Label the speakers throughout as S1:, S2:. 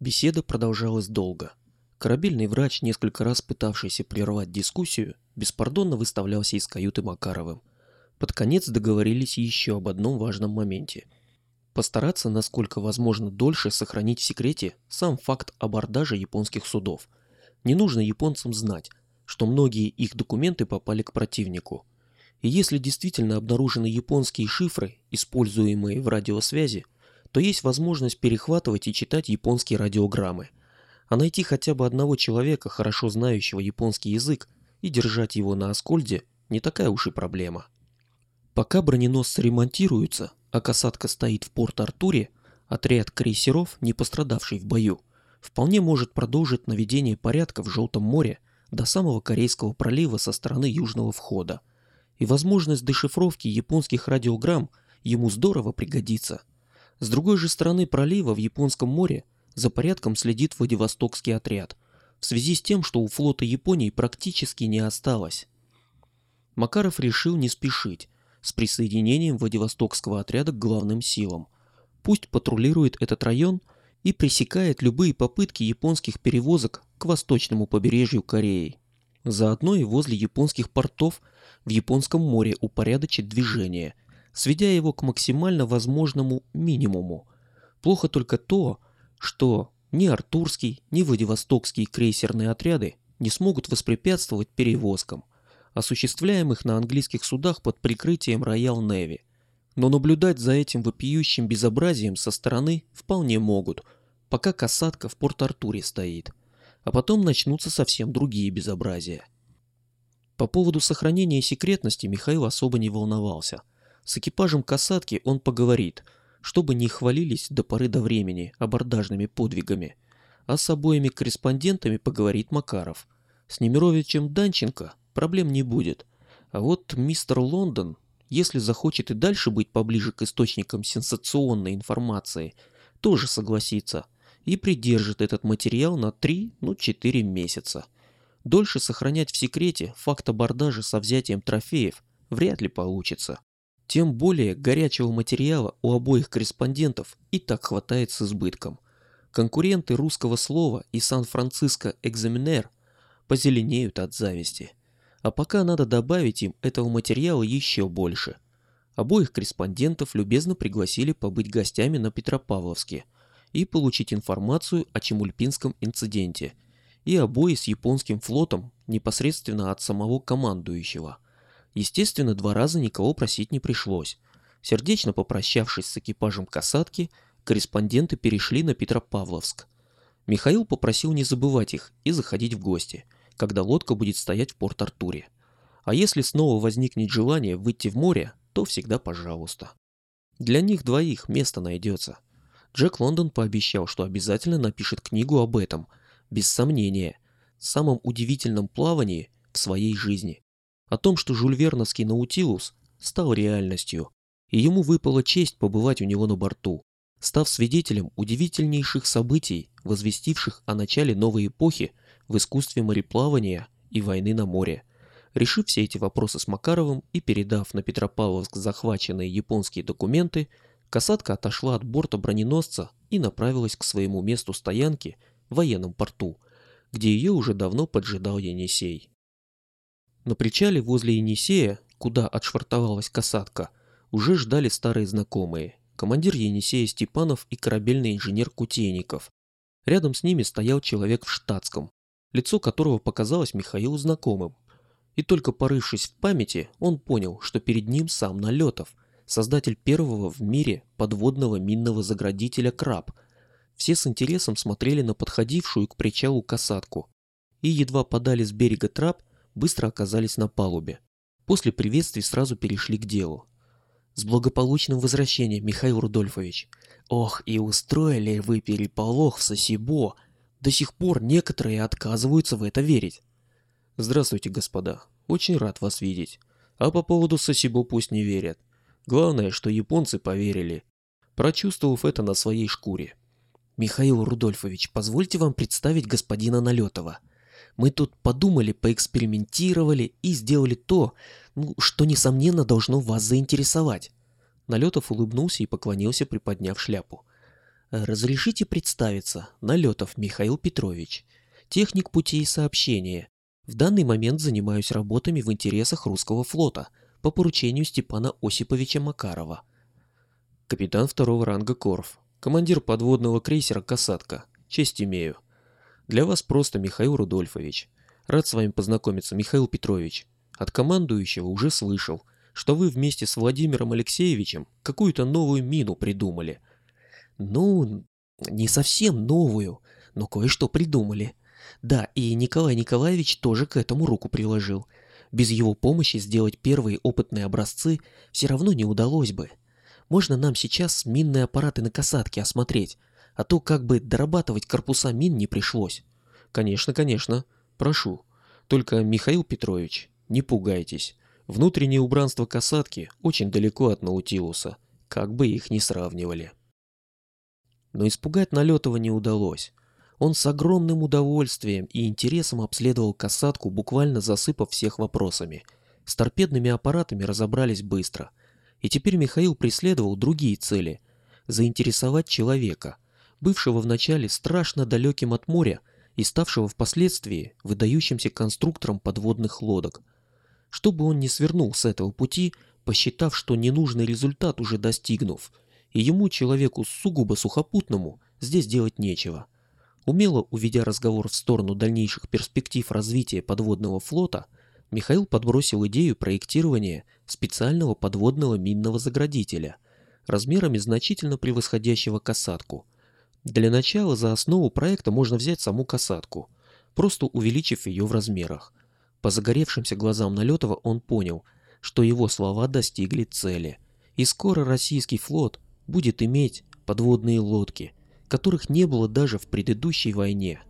S1: Беседа продолжалась долго. Корабельный врач, несколько раз пытавшийся прервать дискуссию, беспардонно выставлялся из каюты Макаровым. Под конец договорились еще об одном важном моменте. Постараться, насколько возможно дольше, сохранить в секрете сам факт абордажа японских судов. Не нужно японцам знать, что многие их документы попали к противнику. И если действительно обнаружены японские шифры, используемые в радиосвязи, то есть возможность перехватывать и читать японские радиограммы. А найти хотя бы одного человека, хорошо знающего японский язык, и держать его на Аскольде не такая уж и проблема. Пока броненосцы ремонтируются, а касатка стоит в Порт-Артуре, отряд крейсеров, не пострадавший в бою, вполне может продолжить наведение порядка в Желтом море до самого Корейского пролива со стороны южного входа. И возможность дешифровки японских радиограмм ему здорово пригодится – с другой же стороны пролива в Японском море за порядком следит Владивостокский отряд, в связи с тем, что у флота Японии практически не осталось. Макаров решил не спешить с присоединением Владивостокского отряда к главным силам. Пусть патрулирует этот район и пресекает любые попытки японских перевозок к восточному побережью Кореи. Заодно и возле японских портов в Японском море упорядочит движение – сведя его к максимально возможному минимуму. Плохо только то, что ни Артурский, ни Владивостокские крейсерные отряды не смогут воспрепятствовать перевозкам, осуществляемых на английских судах под прикрытием Роял Неви. Но наблюдать за этим вопиющим безобразием со стороны вполне могут, пока касатка в Порт-Артуре стоит. А потом начнутся совсем другие безобразия. По поводу сохранения секретности Михаил особо не волновался – с экипажем касатки он поговорит, чтобы не хвалились до поры до времени абордажными подвигами. А с обоими корреспондентами поговорит Макаров. С Немировичем Данченко проблем не будет. А вот мистер Лондон, если захочет и дальше быть поближе к источникам сенсационной информации, тоже согласится и придержит этот материал на 3, ну 4 месяца. Дольше сохранять в секрете факт абордажа со взятием трофеев вряд ли получится. Тем более горячего материала у обоих корреспондентов и так хватает с избытком. Конкуренты русского слова и Сан-Франциско Экзаменер позеленеют от зависти. А пока надо добавить им этого материала еще больше. Обоих корреспондентов любезно пригласили побыть гостями на Петропавловске и получить информацию о Чемульпинском инциденте и обои с японским флотом непосредственно от самого командующего – Естественно, два раза никого просить не пришлось. Сердечно попрощавшись с экипажем касатки, корреспонденты перешли на Петропавловск. Михаил попросил не забывать их и заходить в гости, когда лодка будет стоять в Порт-Артуре. А если снова возникнет желание выйти в море, то всегда пожалуйста. Для них двоих место найдется. Джек Лондон пообещал, что обязательно напишет книгу об этом, без сомнения, самом удивительном плавании в своей жизни о том, что жульверновский Наутилус стал реальностью, и ему выпала честь побывать у него на борту, став свидетелем удивительнейших событий, возвестивших о начале новой эпохи в искусстве мореплавания и войны на море. Решив все эти вопросы с Макаровым и передав на Петропавловск захваченные японские документы, касатка отошла от борта броненосца и направилась к своему месту стоянки в военном порту, где ее уже давно поджидал Енисей. На причале возле Енисея, куда отшвартовалась касатка, уже ждали старые знакомые. Командир Енисея Степанов и корабельный инженер Кутейников. Рядом с ними стоял человек в штатском, лицо которого показалось Михаилу знакомым. И только порывшись в памяти, он понял, что перед ним сам Налетов, создатель первого в мире подводного минного заградителя «Краб». Все с интересом смотрели на подходившую к причалу касатку. И едва подали с берега трап, быстро оказались на палубе. После приветствий сразу перешли к делу. С благополучным возвращением, Михаил Рудольфович. Ох, и устроили вы переполох в Сосибо. До сих пор некоторые отказываются в это верить. Здравствуйте, господа. Очень рад вас видеть. А по поводу Сосибо пусть не верят. Главное, что японцы поверили, прочувствовав это на своей шкуре. Михаил Рудольфович, позвольте вам представить господина Налетова. Мы тут подумали, поэкспериментировали и сделали то, ну, что, несомненно, должно вас заинтересовать. Налетов улыбнулся и поклонился, приподняв шляпу. Разрешите представиться, Налетов Михаил Петрович, техник путей сообщения. В данный момент занимаюсь работами в интересах русского флота по поручению Степана Осиповича Макарова. Капитан второго ранга Корф, командир подводного крейсера «Касатка». Честь имею. Для вас просто Михаил Рудольфович. Рад с вами познакомиться, Михаил Петрович. От командующего уже слышал, что вы вместе с Владимиром Алексеевичем какую-то новую мину придумали. Ну, не совсем новую, но кое-что придумали. Да, и Николай Николаевич тоже к этому руку приложил. Без его помощи сделать первые опытные образцы все равно не удалось бы. Можно нам сейчас минные аппараты на касатке осмотреть, а то как бы дорабатывать корпуса мин не пришлось. Конечно, конечно. Прошу. Только, Михаил Петрович, не пугайтесь. Внутреннее убранство касатки очень далеко от Наутилуса, как бы их ни сравнивали. Но испугать Налетова не удалось. Он с огромным удовольствием и интересом обследовал касатку, буквально засыпав всех вопросами. С торпедными аппаратами разобрались быстро. И теперь Михаил преследовал другие цели. Заинтересовать человека, бывшего вначале страшно далеким от моря и ставшего впоследствии выдающимся конструктором подводных лодок. Чтобы он не свернул с этого пути, посчитав, что ненужный результат уже достигнув, и ему, человеку сугубо сухопутному, здесь делать нечего – Умело уведя разговор в сторону дальнейших перспектив развития подводного флота, Михаил подбросил идею проектирования специального подводного минного заградителя, размерами значительно превосходящего касатку. Для начала за основу проекта можно взять саму касатку, просто увеличив ее в размерах. По загоревшимся глазам Налетова он понял, что его слова достигли цели, и скоро российский флот будет иметь подводные лодки – которых не было даже в предыдущей войне.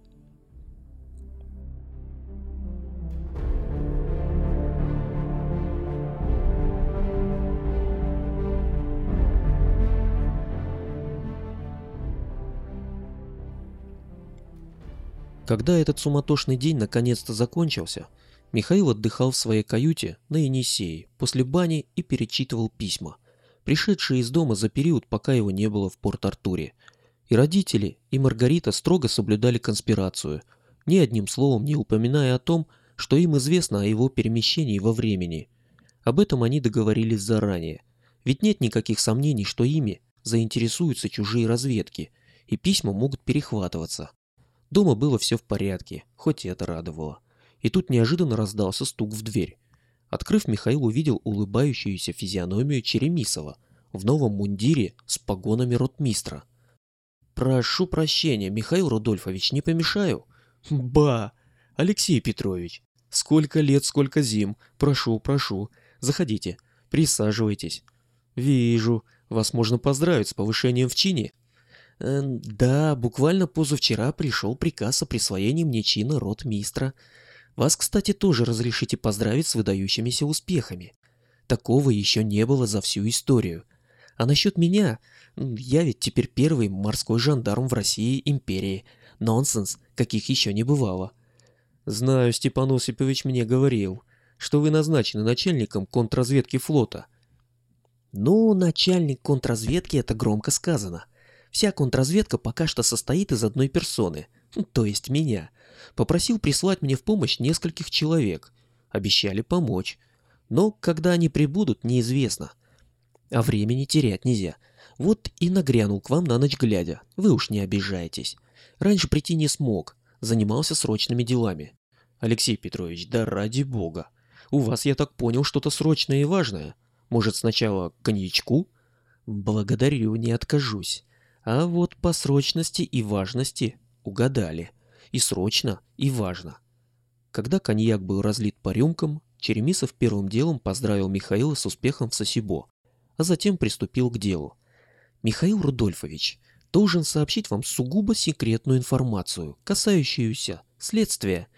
S1: Когда этот суматошный день наконец-то закончился, Михаил отдыхал в своей каюте на Енисее после бани и перечитывал письма, пришедшие из дома за период, пока его не было в Порт-Артуре – и родители, и Маргарита строго соблюдали конспирацию, ни одним словом не упоминая о том, что им известно о его перемещении во времени. Об этом они договорились заранее, ведь нет никаких сомнений, что ими заинтересуются чужие разведки, и письма могут перехватываться. Дома было все в порядке, хоть и это радовало. И тут неожиданно раздался стук в дверь. Открыв, Михаил увидел улыбающуюся физиономию Черемисова в новом мундире с погонами ротмистра – «Прошу прощения, Михаил Рудольфович, не помешаю?» «Ба! Алексей Петрович, сколько лет, сколько зим. Прошу, прошу. Заходите, присаживайтесь. Вижу, вас можно поздравить с повышением в чине». «Да, буквально позавчера пришел приказ о присвоении мне чина ротмистра. Вас, кстати, тоже разрешите поздравить с выдающимися успехами. Такого еще не было за всю историю. А насчет меня, я ведь теперь первый морской жандарм в России империи. Нонсенс, каких еще не бывало. Знаю, Степан Осипович мне говорил, что вы назначены начальником контрразведки флота. Ну, начальник контрразведки это громко сказано. Вся контрразведка пока что состоит из одной персоны, то есть меня. Попросил прислать мне в помощь нескольких человек. Обещали помочь. Но когда они прибудут, неизвестно. А времени терять нельзя. Вот и нагрянул к вам на ночь глядя. Вы уж не обижайтесь. Раньше прийти не смог. Занимался срочными делами. Алексей Петрович, да ради бога. У вас, я так понял, что-то срочное и важное. Может, сначала коньячку? Благодарю, не откажусь. А вот по срочности и важности угадали. И срочно, и важно. Когда коньяк был разлит по рюмкам, Черемисов первым делом поздравил Михаила с успехом в Сосибо, а затем приступил к делу. Михаил Рудольфович должен сообщить вам сугубо секретную информацию, касающуюся следствия,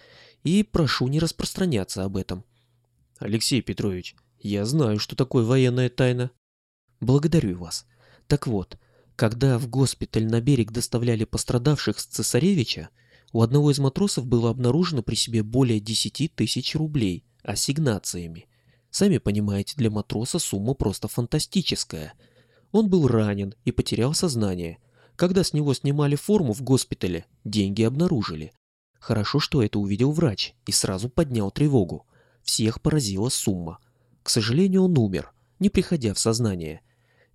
S1: и прошу не распространяться об этом. Алексей Петрович, я знаю, что такое военная тайна. Благодарю вас. Так вот, когда в госпиталь на берег доставляли пострадавших с цесаревича, у одного из матросов было обнаружено при себе более 10 тысяч рублей ассигнациями. Сами понимаете, для матроса сумма просто фантастическая – он был ранен и потерял сознание. Когда с него снимали форму в госпитале, деньги обнаружили. Хорошо, что это увидел врач и сразу поднял тревогу. Всех поразила сумма. К сожалению, он умер, не приходя в сознание.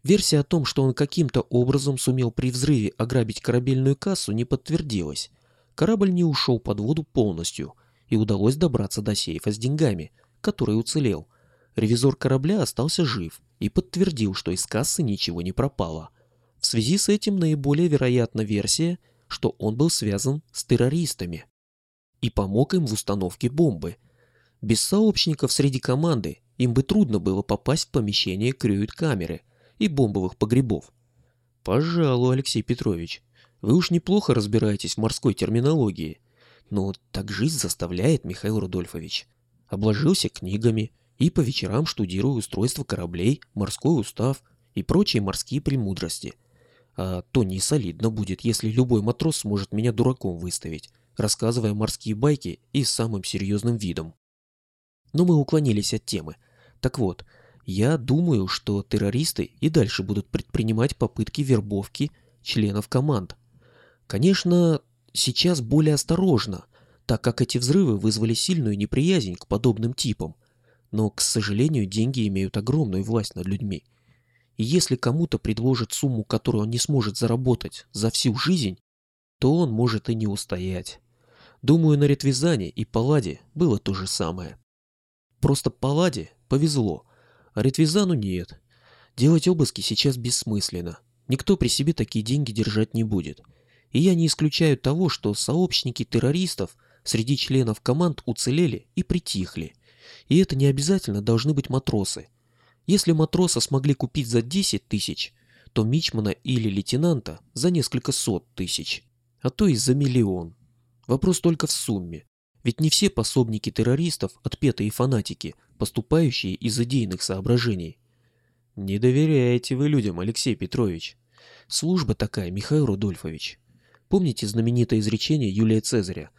S1: Версия о том, что он каким-то образом сумел при взрыве ограбить корабельную кассу, не подтвердилась. Корабль не ушел под воду полностью, и удалось добраться до сейфа с деньгами, который уцелел. Ревизор корабля остался жив и подтвердил, что из кассы ничего не пропало. В связи с этим наиболее вероятна версия, что он был связан с террористами и помог им в установке бомбы. Без сообщников среди команды им бы трудно было попасть в помещение крюит-камеры и бомбовых погребов. Пожалуй, Алексей Петрович, вы уж неплохо разбираетесь в морской терминологии. Но так жизнь заставляет, Михаил Рудольфович. Обложился книгами и по вечерам штудирую устройство кораблей, морской устав и прочие морские премудрости. А то не солидно будет, если любой матрос сможет меня дураком выставить рассказывая морские байки и с самым серьезным видом. Но мы уклонились от темы. Так вот, я думаю, что террористы и дальше будут предпринимать попытки вербовки членов команд. Конечно, сейчас более осторожно, так как эти взрывы вызвали сильную неприязнь к подобным типам. Но, к сожалению, деньги имеют огромную власть над людьми. И если кому-то предложат сумму, которую он не сможет заработать за всю жизнь, то он может и не устоять. Думаю, на Ретвизане и Палладе было то же самое. Просто Палладе повезло, Ретвизану нет. Делать обыски сейчас бессмысленно. Никто при себе такие деньги держать не будет. И я не исключаю того, что сообщники террористов среди членов команд уцелели и притихли. И это не обязательно должны быть матросы. Если матроса смогли купить за 10 тысяч, то мичмана или лейтенанта за несколько сот тысяч, а то и за миллион. Вопрос только в сумме. Ведь не все пособники террористов – отпетые фанатики, поступающие из идейных соображений. Не доверяете вы людям, Алексей Петрович. Служба такая, Михаил Рудольфович. Помните знаменитое изречение Юлия Цезаря?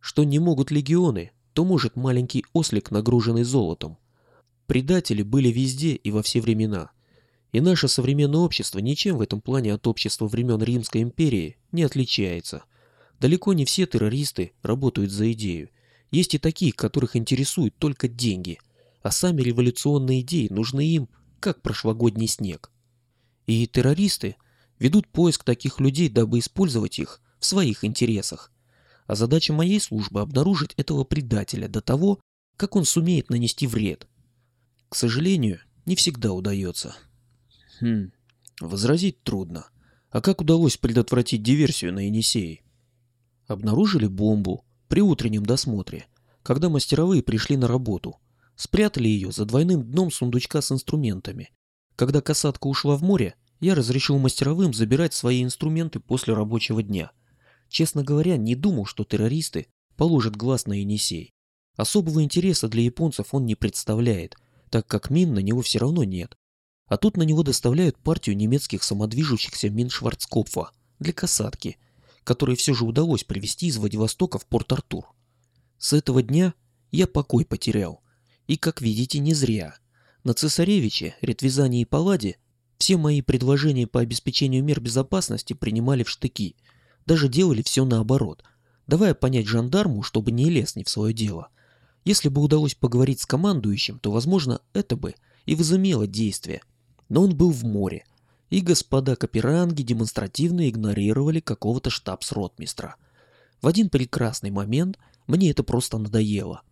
S1: Что не могут легионы, то может маленький ослик, нагруженный золотом. Предатели были везде и во все времена. И наше современное общество ничем в этом плане от общества времен Римской империи не отличается. Далеко не все террористы работают за идею. Есть и такие, которых интересуют только деньги, а сами революционные идеи нужны им, как прошлогодний снег. И террористы ведут поиск таких людей, дабы использовать их в своих интересах. А задача моей службы обнаружить этого предателя до того, как он сумеет нанести вред. К сожалению, не всегда удается. Хм, возразить трудно. А как удалось предотвратить диверсию на Енисее? Обнаружили бомбу при утреннем досмотре, когда мастеровые пришли на работу. Спрятали ее за двойным дном сундучка с инструментами. Когда касатка ушла в море, я разрешил мастеровым забирать свои инструменты после рабочего дня. Честно говоря, не думал, что террористы положат глаз на Енисей. Особого интереса для японцев он не представляет, так как мин на него все равно нет. А тут на него доставляют партию немецких самодвижущихся мин Шварцкопфа для касатки – который все же удалось привезти из Владивостока в Порт-Артур. С этого дня я покой потерял. И, как видите, не зря. На цесаревиче, Ретвизане и Палладе все мои предложения по обеспечению мер безопасности принимали в штыки. Даже делали все наоборот, давая понять жандарму, чтобы не лез не в свое дело. Если бы удалось поговорить с командующим, то, возможно, это бы и возымело действие. Но он был в море, и господа каперанги демонстративно игнорировали какого-то штабс-ротмистра. В один прекрасный момент мне это просто надоело.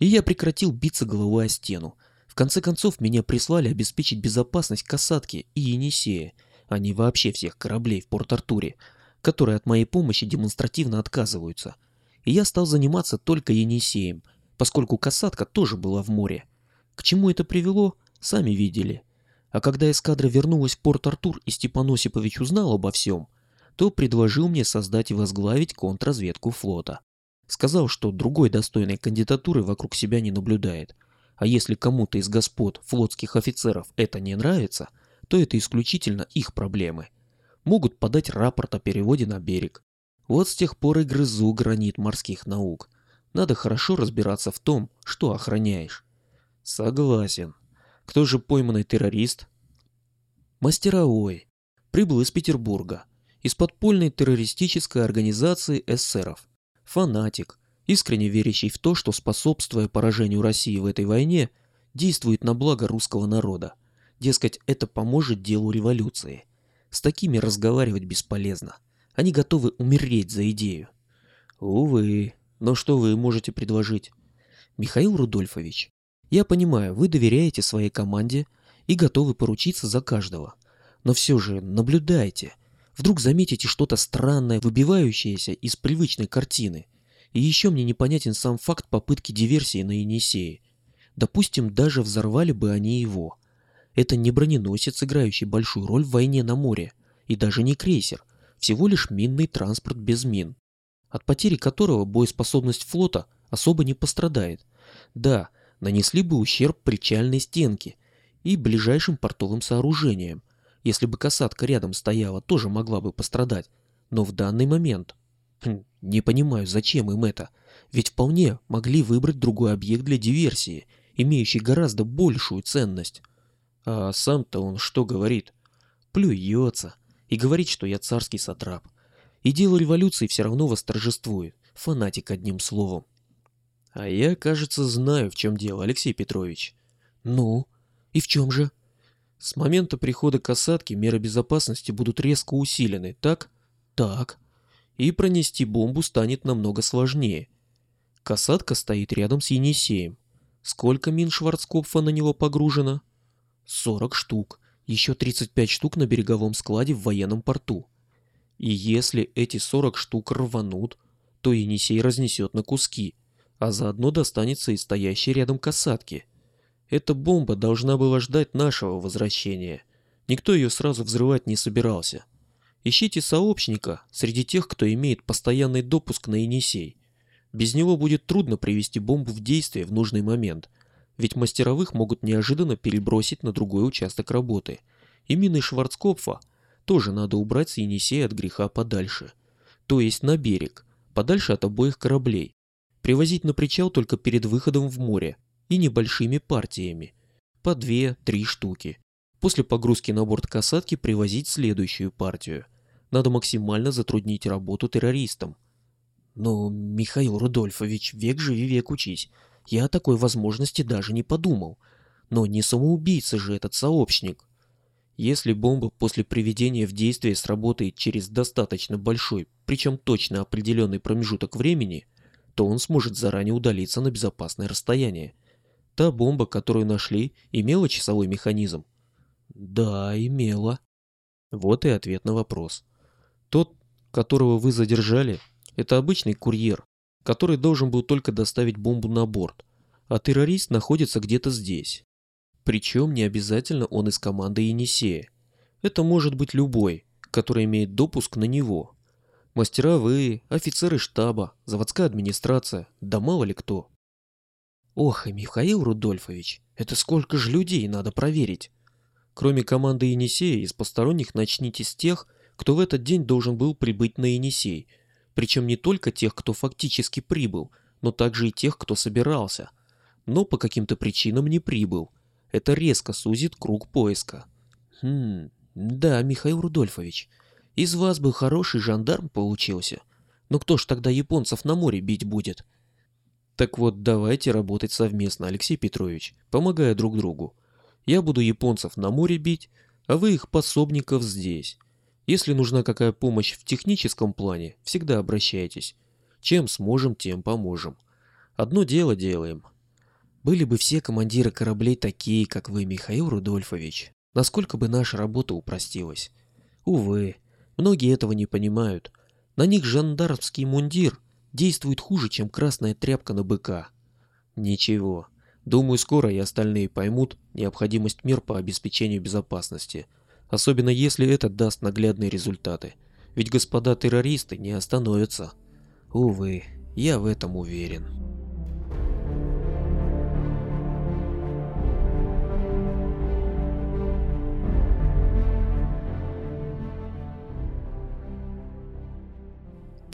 S1: И я прекратил биться головой о стену. В конце концов, меня прислали обеспечить безопасность касатки и Енисея, а не вообще всех кораблей в Порт-Артуре, которые от моей помощи демонстративно отказываются. И я стал заниматься только Енисеем, поскольку касатка тоже была в море. К чему это привело, сами видели – а когда эскадра вернулась в Порт-Артур и Степан Осипович узнал обо всем, то предложил мне создать и возглавить контрразведку флота. Сказал, что другой достойной кандидатуры вокруг себя не наблюдает. А если кому-то из господ флотских офицеров это не нравится, то это исключительно их проблемы. Могут подать рапорт о переводе на берег. Вот с тех пор и грызу гранит морских наук. Надо хорошо разбираться в том, что охраняешь. Согласен. Кто же пойманный террорист? Мастеровой. Прибыл из Петербурга. из подпольной террористической организации эсеров. Фанатик, искренне верящий в то, что способствуя поражению России в этой войне, действует на благо русского народа. Дескать, это поможет делу революции. С такими разговаривать бесполезно. Они готовы умереть за идею. Увы, но что вы можете предложить? Михаил Рудольфович, я понимаю, вы доверяете своей команде и готовы поручиться за каждого. Но все же наблюдайте. Вдруг заметите что-то странное, выбивающееся из привычной картины. И еще мне непонятен сам факт попытки диверсии на Енисее. Допустим, даже взорвали бы они его. Это не броненосец, играющий большую роль в войне на море, и даже не крейсер, всего лишь минный транспорт без мин, от потери которого боеспособность флота особо не пострадает. Да, нанесли бы ущерб причальной стенке и ближайшим портовым сооружениям. Если бы касатка рядом стояла, тоже могла бы пострадать. Но в данный момент... Хм, не понимаю, зачем им это. Ведь вполне могли выбрать другой объект для диверсии, имеющий гораздо большую ценность. А сам-то он что говорит? Плюется и говорит, что я царский сатрап. И дело революции все равно восторжествует. Фанатик одним словом. А я, кажется, знаю, в чем дело, Алексей Петрович. Ну, и в чем же? С момента прихода касатки меры безопасности будут резко усилены, так? Так. И пронести бомбу станет намного сложнее. Касатка стоит рядом с Енисеем. Сколько мин Шварцкопфа на него погружено? 40 штук. Еще 35 штук на береговом складе в военном порту. И если эти 40 штук рванут, то Енисей разнесет на куски, а заодно достанется и стоящей рядом касатки. Эта бомба должна была ждать нашего возвращения. Никто ее сразу взрывать не собирался. Ищите сообщника среди тех, кто имеет постоянный допуск на Енисей. Без него будет трудно привести бомбу в действие в нужный момент, ведь мастеровых могут неожиданно перебросить на другой участок работы. И мины Шварцкопфа тоже надо убрать с Енисея от греха подальше. То есть на берег, подальше от обоих кораблей. Привозить на причал только перед выходом в море и небольшими партиями. По две-три штуки. После погрузки на борт касатки привозить следующую партию. Надо максимально затруднить работу террористам. Но, Михаил Рудольфович, век живи, век учись. Я о такой возможности даже не подумал. Но не самоубийца же этот сообщник. Если бомба после приведения в действие сработает через достаточно большой, причем точно определенный промежуток времени, то он сможет заранее удалиться на безопасное расстояние. Та бомба, которую нашли, имела часовой механизм? Да, имела. Вот и ответ на вопрос. Тот, которого вы задержали, это обычный курьер, который должен был только доставить бомбу на борт, а террорист находится где-то здесь. Причем не обязательно он из команды Енисея. Это может быть любой, который имеет допуск на него. Мастера вы, офицеры штаба, заводская администрация, да мало ли кто. Ох, и Михаил Рудольфович, это сколько же людей надо проверить. Кроме команды Енисея, из посторонних начните с тех, кто в этот день должен был прибыть на Енисей. Причем не только тех, кто фактически прибыл, но также и тех, кто собирался. Но по каким-то причинам не прибыл – это резко сузит круг поиска. Хм, да, Михаил Рудольфович, из вас бы хороший жандарм получился. Но кто ж тогда японцев на море бить будет? Так вот, давайте работать совместно, Алексей Петрович, помогая друг другу. Я буду японцев на море бить, а вы их пособников здесь. Если нужна какая помощь в техническом плане, всегда обращайтесь. Чем сможем, тем поможем. Одно дело делаем, были бы все командиры кораблей такие, как вы, Михаил Рудольфович, насколько бы наша работа упростилась. Увы, многие этого не понимают. На них жандармский мундир действует хуже, чем красная тряпка на быка. Ничего. Думаю, скоро и остальные поймут необходимость мер по обеспечению безопасности. Особенно если это даст наглядные результаты. Ведь господа террористы не остановятся. Увы, я в этом уверен.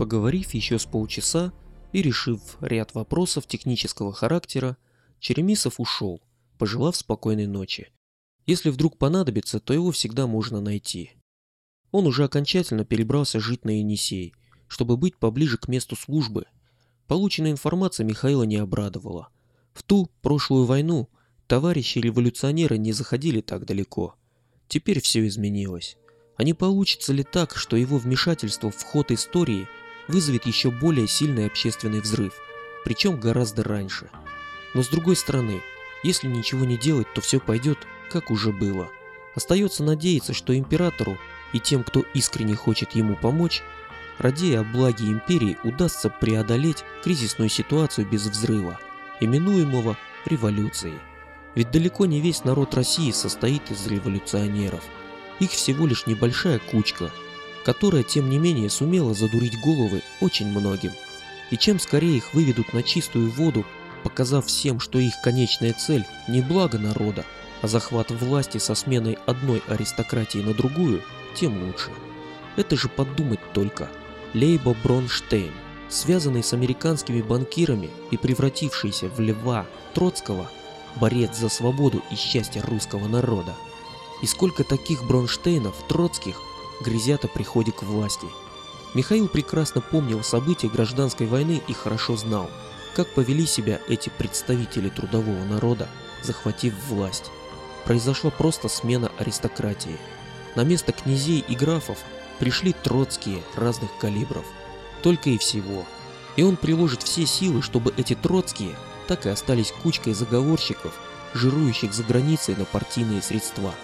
S1: Поговорив еще с полчаса и решив ряд вопросов технического характера, Черемисов ушел, пожелав спокойной ночи. Если вдруг понадобится, то его всегда можно найти. Он уже окончательно перебрался жить на Енисей, чтобы быть поближе к месту службы. Полученная информация Михаила не обрадовала. В ту прошлую войну товарищи-революционеры не заходили так далеко. Теперь все изменилось. А не получится ли так, что его вмешательство в ход истории вызовет еще более сильный общественный взрыв, причем гораздо раньше? Но с другой стороны, если ничего не делать, то все пойдет, как уже было. Остается надеяться, что императору и тем, кто искренне хочет ему помочь, радея о благе империи, удастся преодолеть кризисную ситуацию без взрыва, именуемого революцией. Ведь далеко не весь народ России состоит из революционеров. Их всего лишь небольшая кучка, которая, тем не менее, сумела задурить головы очень многим. И чем скорее их выведут на чистую воду, показав всем, что их конечная цель не благо народа, а захват власти со сменой одной аристократии на другую, тем лучше. Это же подумать только. Лейба Бронштейн, связанный с американскими банкирами и превратившийся в льва Троцкого, борец за свободу и счастье русского народа. И сколько таких Бронштейнов, Троцких, грязят о приходе к власти. Михаил прекрасно помнил события гражданской войны и хорошо знал, как повели себя эти представители трудового народа, захватив власть. Произошла просто смена аристократии. На место князей и графов пришли троцкие разных калибров. Только и всего. И он приложит все силы, чтобы эти троцкие так и остались кучкой заговорщиков, жирующих за границей на партийные средства.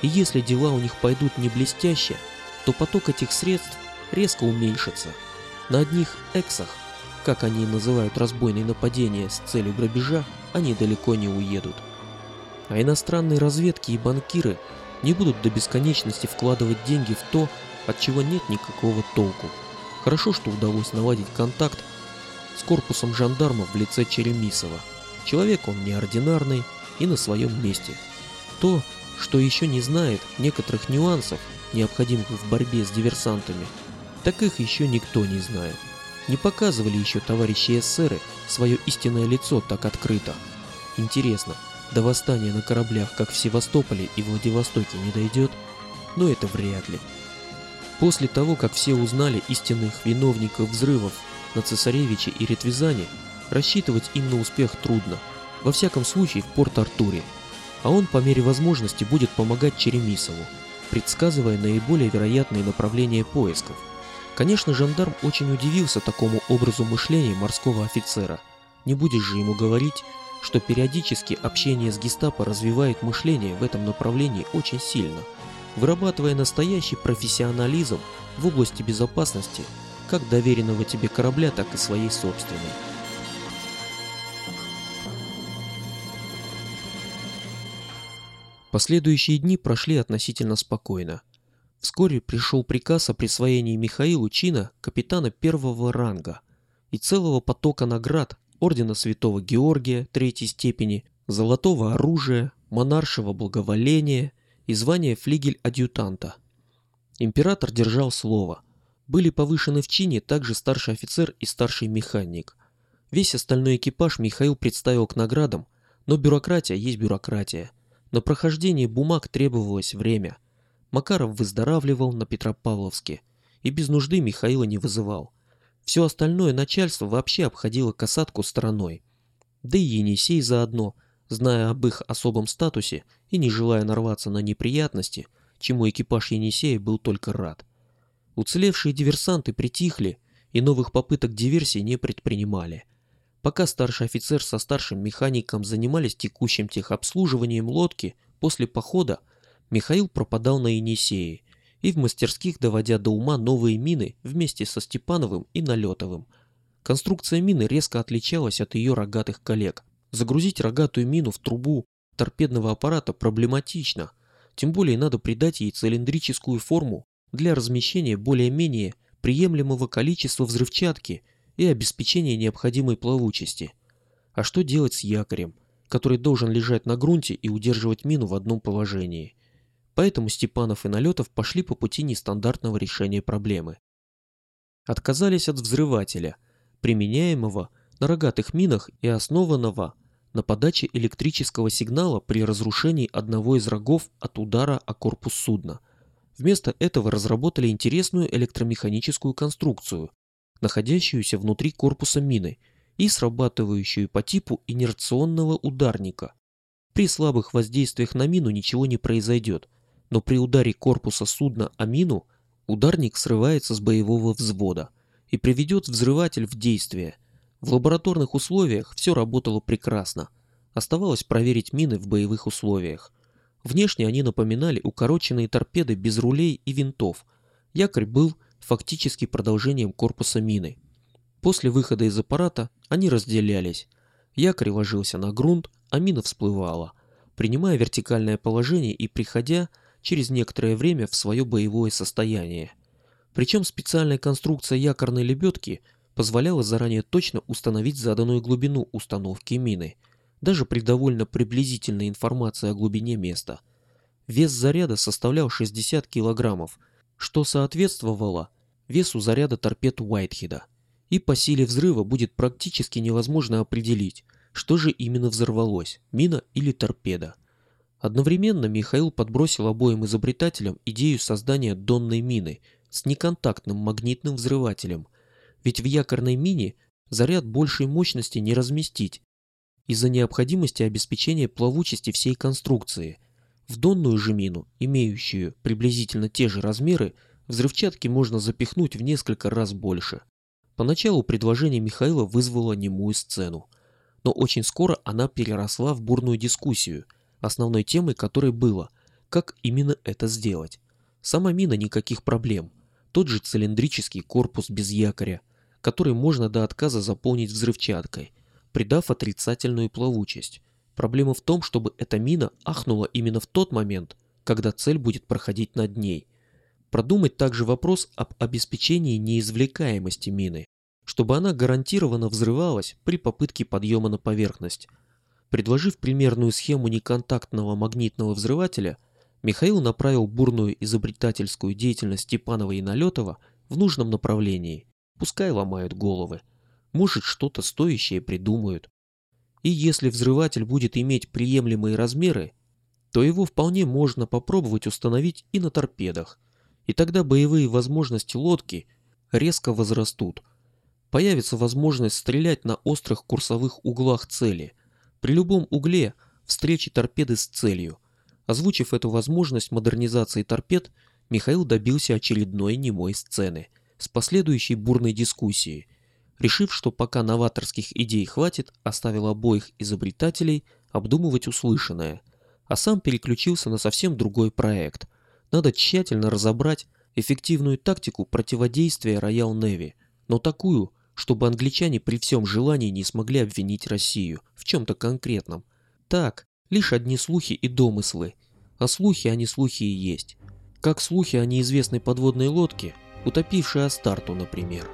S1: И если дела у них пойдут не блестяще, то поток этих средств резко уменьшится. На одних эксах, как они называют разбойные нападения с целью грабежа, они далеко не уедут. А иностранные разведки и банкиры не будут до бесконечности вкладывать деньги в то, от чего нет никакого толку. Хорошо, что удалось наладить контакт с корпусом жандармов в лице Черемисова. Человек он неординарный и на своем месте. То, что еще не знает некоторых нюансов, необходимых в борьбе с диверсантами, так их еще никто не знает. Не показывали еще товарищи эсеры свое истинное лицо так открыто. Интересно, до восстания на кораблях, как в Севастополе и Владивостоке, не дойдет? Но это вряд ли. После того, как все узнали истинных виновников взрывов на Цесаревиче и Ретвизане, рассчитывать им на успех трудно, во всяком случае в Порт-Артуре. А он по мере возможности будет помогать Черемисову, предсказывая наиболее вероятные направления поисков. Конечно, жандарм очень удивился такому образу мышления морского офицера. Не будешь же ему говорить, что периодически общение с гестапо развивает мышление в этом направлении очень сильно, вырабатывая настоящий профессионализм в области безопасности как доверенного тебе корабля, так и своей собственной. Последующие дни прошли относительно спокойно. Вскоре пришел приказ о присвоении Михаилу чина капитана первого ранга и целого потока наград ордена Святого Георгия третьей степени, золотого оружия, монаршего благоволения и звания флигель-адъютанта. Император держал слово. Были повышены в чине также старший офицер и старший механик. Весь остальной экипаж Михаил представил к наградам, но бюрократия есть бюрократия. На прохождение бумаг требовалось время. Макаров выздоравливал на Петропавловске и без нужды Михаила не вызывал. Все остальное начальство вообще обходило касатку стороной. Да и Енисей заодно, зная об их особом статусе и не желая нарваться на неприятности, чему экипаж Енисея был только рад. Уцелевшие диверсанты притихли и новых попыток диверсии не предпринимали. Пока старший офицер со старшим механиком занимались текущим техобслуживанием лодки после похода, Михаил пропадал на Енисее – и в мастерских доводя до ума новые мины вместе со Степановым и Налетовым. Конструкция мины резко отличалась от ее рогатых коллег. Загрузить рогатую мину в трубу торпедного аппарата проблематично, тем более надо придать ей цилиндрическую форму для размещения более-менее приемлемого количества взрывчатки и обеспечения необходимой плавучести. А что делать с якорем, который должен лежать на грунте и удерживать мину в одном положении? Поэтому Степанов и Налетов пошли по пути нестандартного решения проблемы. Отказались от взрывателя, применяемого на рогатых минах и основанного на подаче электрического сигнала при разрушении одного из рогов от удара о корпус судна. Вместо этого разработали интересную электромеханическую конструкцию, находящуюся внутри корпуса мины и срабатывающую по типу инерционного ударника. При слабых воздействиях на мину ничего не произойдет, но при ударе корпуса судна о мину ударник срывается с боевого взвода и приведет взрыватель в действие. В лабораторных условиях все работало прекрасно. Оставалось проверить мины в боевых условиях. Внешне они напоминали укороченные торпеды без рулей и винтов. Якорь был фактически продолжением корпуса мины. После выхода из аппарата они разделялись. Якорь ложился на грунт, а мина всплывала, принимая вертикальное положение и приходя через некоторое время в свое боевое состояние. Причем специальная конструкция якорной лебедки позволяла заранее точно установить заданную глубину установки мины – даже при довольно приблизительной информации о глубине места. Вес заряда составлял 60 килограммов, что соответствовало весу заряда торпед Уайтхеда. И по силе взрыва будет практически невозможно определить, что же именно взорвалось, мина или торпеда. Одновременно Михаил подбросил обоим изобретателям идею создания донной мины с неконтактным магнитным взрывателем, ведь в якорной мине заряд большей мощности не разместить, из-за необходимости обеспечения плавучести всей конструкции. В донную же мину, имеющую приблизительно те же размеры, взрывчатки можно запихнуть в несколько раз больше. Поначалу предложение Михаила вызвало немую сцену, но очень скоро она переросла в бурную дискуссию, основной темой которой было, как именно это сделать. Сама мина никаких проблем, тот же цилиндрический корпус без якоря, который можно до отказа заполнить взрывчаткой – придав отрицательную плавучесть. Проблема в том, чтобы эта мина ахнула именно в тот момент, когда цель будет проходить над ней. Продумать также вопрос об обеспечении неизвлекаемости мины, чтобы она гарантированно взрывалась при попытке подъема на поверхность. Предложив примерную схему неконтактного магнитного взрывателя, Михаил направил бурную изобретательскую деятельность Степанова и Налетова в нужном направлении. Пускай ломают головы. Может, что-то стоящее придумают. И если взрыватель будет иметь приемлемые размеры, то его вполне можно попробовать установить и на торпедах. И тогда боевые возможности лодки резко возрастут. Появится возможность стрелять на острых курсовых углах цели. При любом угле встречи торпеды с целью. Озвучив эту возможность модернизации торпед, Михаил добился очередной немой сцены с последующей бурной дискуссией, Решив, что пока новаторских идей хватит, оставил обоих изобретателей обдумывать услышанное, а сам переключился на совсем другой проект. Надо тщательно разобрать эффективную тактику противодействия Royal Navy, но такую, чтобы англичане при всем желании не смогли обвинить Россию в чем-то конкретном. Так, лишь одни слухи и домыслы. А слухи, они слухи и есть. Как слухи о неизвестной подводной лодке, утопившей Астарту, например.